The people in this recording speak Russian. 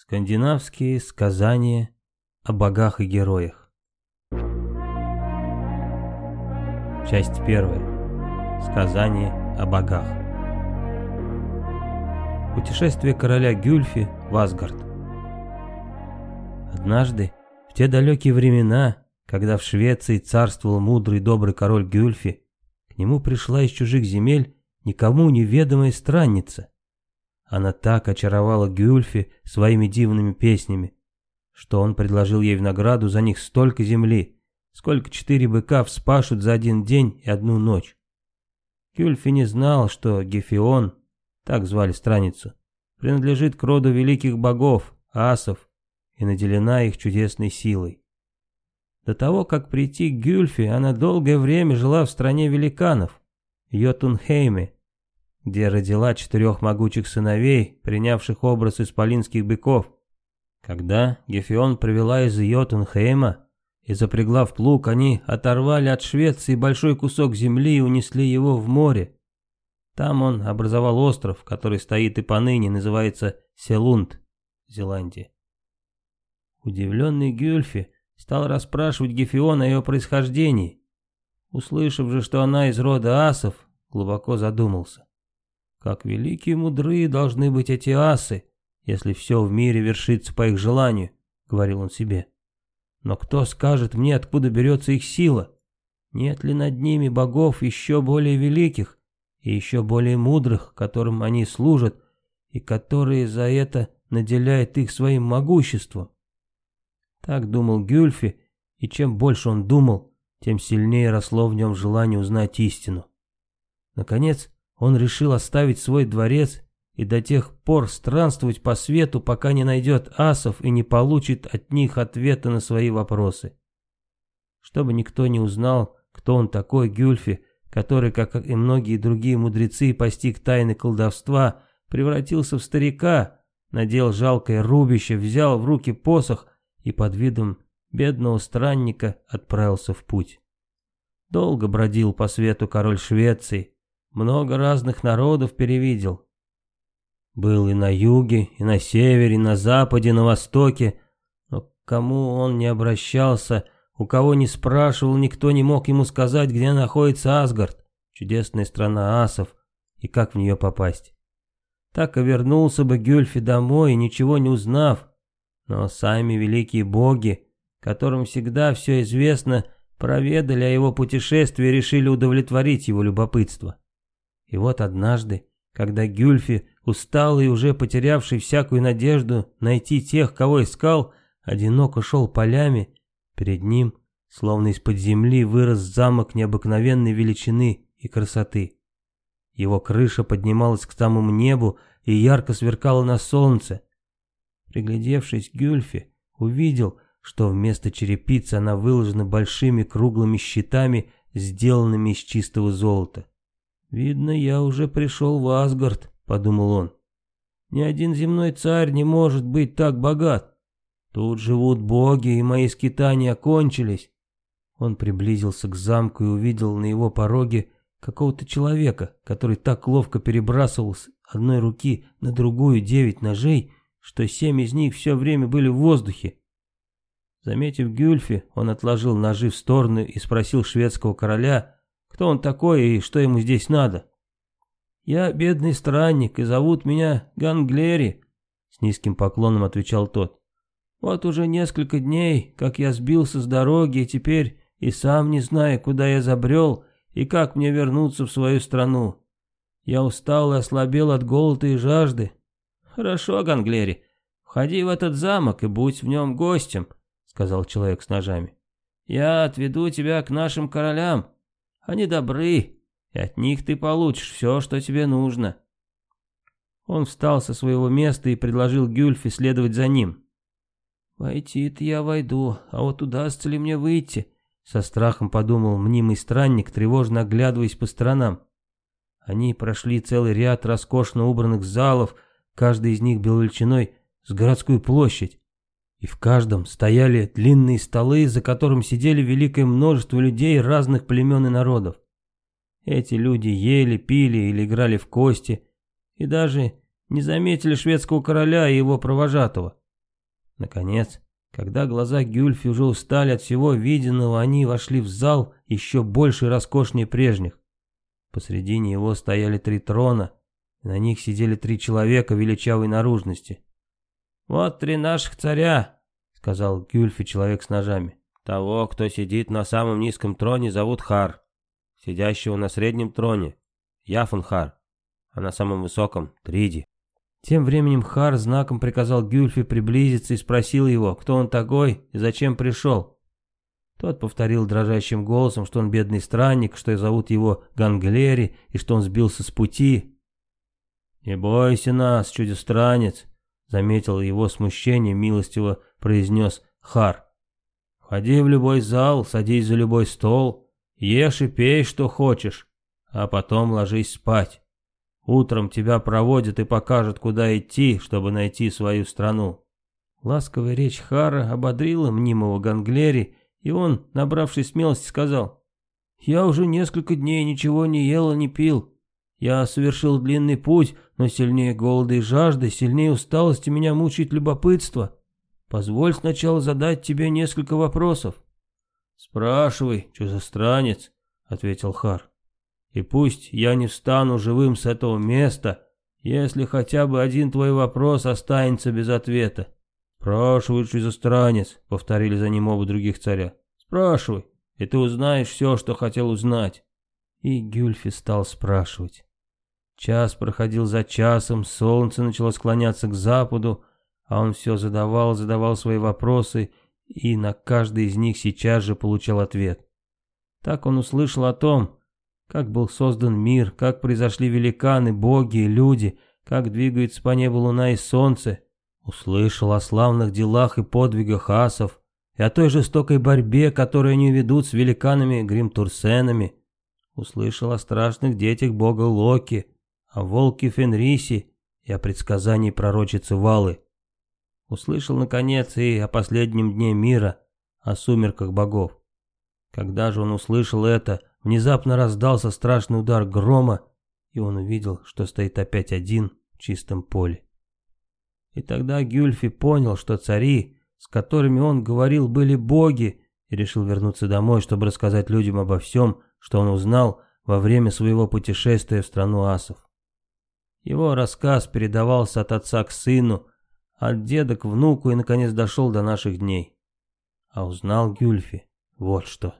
Скандинавские сказания о богах и героях. Часть первая. Сказания о богах. Путешествие короля Гюльфи в Асгард. Однажды, в те далекие времена, когда в Швеции царствовал мудрый добрый король Гюльфи, к нему пришла из чужих земель никому неведомая странница. Она так очаровала Гюльфи своими дивными песнями, что он предложил ей в награду за них столько земли, сколько четыре быка вспашут за один день и одну ночь. Гюльфи не знал, что Гефион, так звали страницу, принадлежит к роду великих богов, асов, и наделена их чудесной силой. До того, как прийти к Гюльфи, она долгое время жила в стране великанов, Йотунхейме, где родила четырех могучих сыновей, принявших образ исполинских быков. Когда Гефион привела из Йотунхейма и запрягла в плуг, они оторвали от Швеции большой кусок земли и унесли его в море. Там он образовал остров, который стоит и поныне, называется Селунд, Зеландия. Удивленный Гюльфи стал расспрашивать Гефиона о ее происхождении. Услышав же, что она из рода асов, глубоко задумался. Как великие мудрые должны быть эти асы, если все в мире вершится по их желанию, говорил он себе. Но кто скажет мне, откуда берется их сила? Нет ли над ними богов еще более великих и еще более мудрых, которым они служат, и которые за это наделяют их своим могуществом? Так думал Гюльфи, и чем больше он думал, тем сильнее росло в нем желание узнать истину. Наконец, он решил оставить свой дворец и до тех пор странствовать по свету, пока не найдет асов и не получит от них ответа на свои вопросы. Чтобы никто не узнал, кто он такой, Гюльфи, который, как и многие другие мудрецы, постиг тайны колдовства, превратился в старика, надел жалкое рубище, взял в руки посох и под видом бедного странника отправился в путь. Долго бродил по свету король Швеции, много разных народов перевидел. Был и на юге, и на севере, и на западе, и на востоке, но к кому он не обращался, у кого не спрашивал, никто не мог ему сказать, где находится Асгард, чудесная страна асов, и как в нее попасть. Так и вернулся бы Гюльфи домой, ничего не узнав, но сами великие боги, которым всегда все известно, проведали о его путешествии и решили удовлетворить его любопытство. И вот однажды, когда Гюльфи, усталый уже потерявший всякую надежду найти тех, кого искал, одиноко шел полями, перед ним, словно из-под земли, вырос замок необыкновенной величины и красоты. Его крыша поднималась к самому небу и ярко сверкала на солнце. Приглядевшись, Гюльфи увидел, что вместо черепицы она выложена большими круглыми щитами, сделанными из чистого золота. «Видно, я уже пришел в Асгард», — подумал он. «Ни один земной царь не может быть так богат. Тут живут боги, и мои скитания окончились». Он приблизился к замку и увидел на его пороге какого-то человека, который так ловко перебрасывал с одной руки на другую девять ножей, что семь из них все время были в воздухе. Заметив Гюльфи, он отложил ножи в сторону и спросил шведского короля, кто он такой и что ему здесь надо? Я бедный странник, и зовут меня Ганглери, с низким поклоном отвечал тот. Вот уже несколько дней, как я сбился с дороги, и теперь и сам не знаю, куда я забрел и как мне вернуться в свою страну. Я устал и ослабел от голода и жажды. Хорошо, Ганглери, входи в этот замок и будь в нем гостем, сказал человек с ножами. Я отведу тебя к нашим королям, они добры, и от них ты получишь все, что тебе нужно. Он встал со своего места и предложил Гюльфе следовать за ним. «Войти-то я войду, а вот удастся ли мне выйти?» Со страхом подумал мнимый странник, тревожно оглядываясь по сторонам. Они прошли целый ряд роскошно убранных залов, каждый из них был величиной с городскую площадь и в каждом стояли длинные столы, за которым сидели великое множество людей разных племен и народов. Эти люди ели, пили или играли в кости, и даже не заметили шведского короля и его провожатого, Наконец, когда глаза Гюльфи уже устали от всего виденного, они вошли в зал еще больше и роскошнее прежних. Посредине его стояли три трона, и на них сидели три человека величавой наружности. «Вот три наших царя», — сказал Гюльфи человек с ножами. «Того, кто сидит на самом низком троне, зовут Хар. Сидящего на среднем троне — Яфанхар, а на самом высоком — Триди». Тем временем Хар знаком приказал Гюльфи приблизиться и спросил его, кто он такой и зачем пришел. Тот повторил дрожащим голосом, что он бедный странник, что зовут его Ганглери и что он сбился с пути. «Не бойся нас, чудестранец», — заметил его смущение, милостиво произнес Хар. «Входи в любой зал, садись за любой стол, ешь и пей, что хочешь, а потом ложись спать». Утром тебя проводят и покажут, куда идти, чтобы найти свою страну». Ласковая речь Хара ободрила мнимого Ганглери, и он, набравшись смелости, сказал, «Я уже несколько дней ничего не ел и не пил. Я совершил длинный путь, но сильнее голода и жажды, сильнее усталости меня мучает любопытство. Позволь сначала задать тебе несколько вопросов». «Спрашивай, чужестранец», — ответил Хар. И пусть я не встану живым с этого места, если хотя бы один твой вопрос останется без ответа. «Спрашивай, чужестранец», — повторили за ним оба других царя. «Спрашивай, и ты узнаешь все, что хотел узнать». И Гюльфи стал спрашивать. Час проходил за часом, солнце начало склоняться к западу, а он все задавал, задавал свои вопросы, и на каждый из них сейчас же получал ответ. Так он услышал о том, как был создан мир, как произошли великаны, боги и люди, как двигаются по небу луна и солнце. Услышал о славных делах и подвигах асов, и о той жестокой борьбе, которую они ведут с великанами Гримтурсенами. Услышал о страшных детях бога Локи, о волке Фенрисе и о предсказании пророчицы Валы. Услышал, наконец, и о последнем дне мира, о сумерках богов. Когда же он услышал это, Внезапно раздался страшный удар грома, и он увидел, что стоит опять один в чистом поле. И тогда Гюльфи понял, что цари, с которыми он говорил, были боги, и решил вернуться домой, чтобы рассказать людям обо всем, что он узнал во время своего путешествия в страну асов. Его рассказ передавался от отца к сыну, от деда к внуку и, наконец, дошел до наших дней. А узнал Гюльфи вот что.